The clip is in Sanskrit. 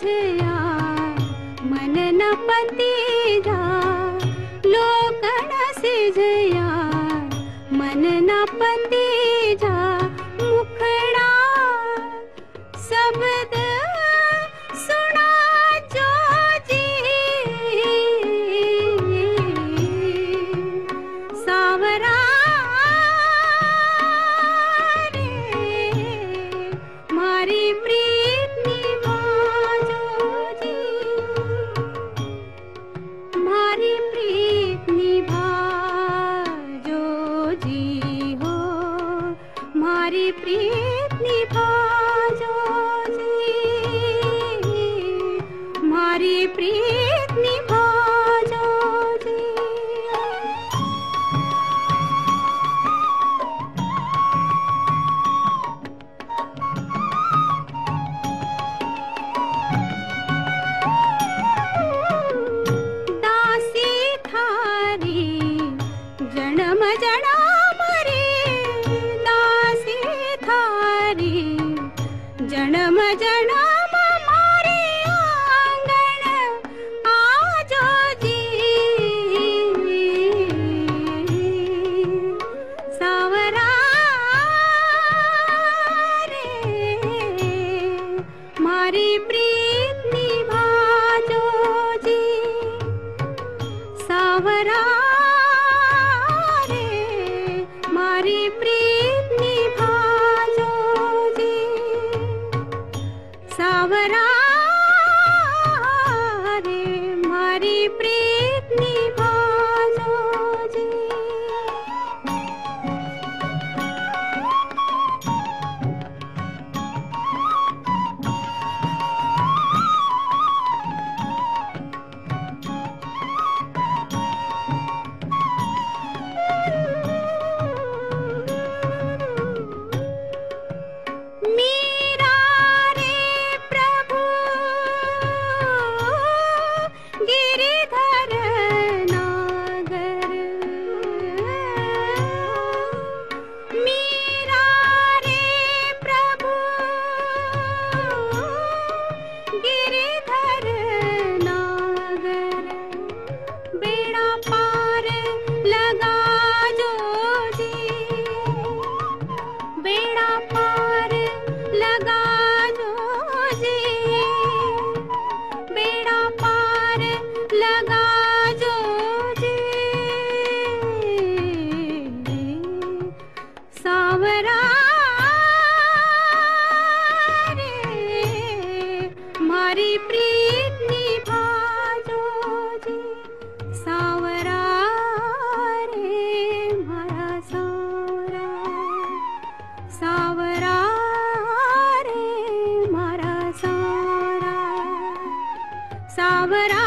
सिझया मन न पतीजा लोकन सिझया मन न पतीजा मुखड़ा जी सावरा प्रीत भाजो जीवो मा प्रीत निभा मा प्रीत नि हरि जनम जना 你怕。सावरा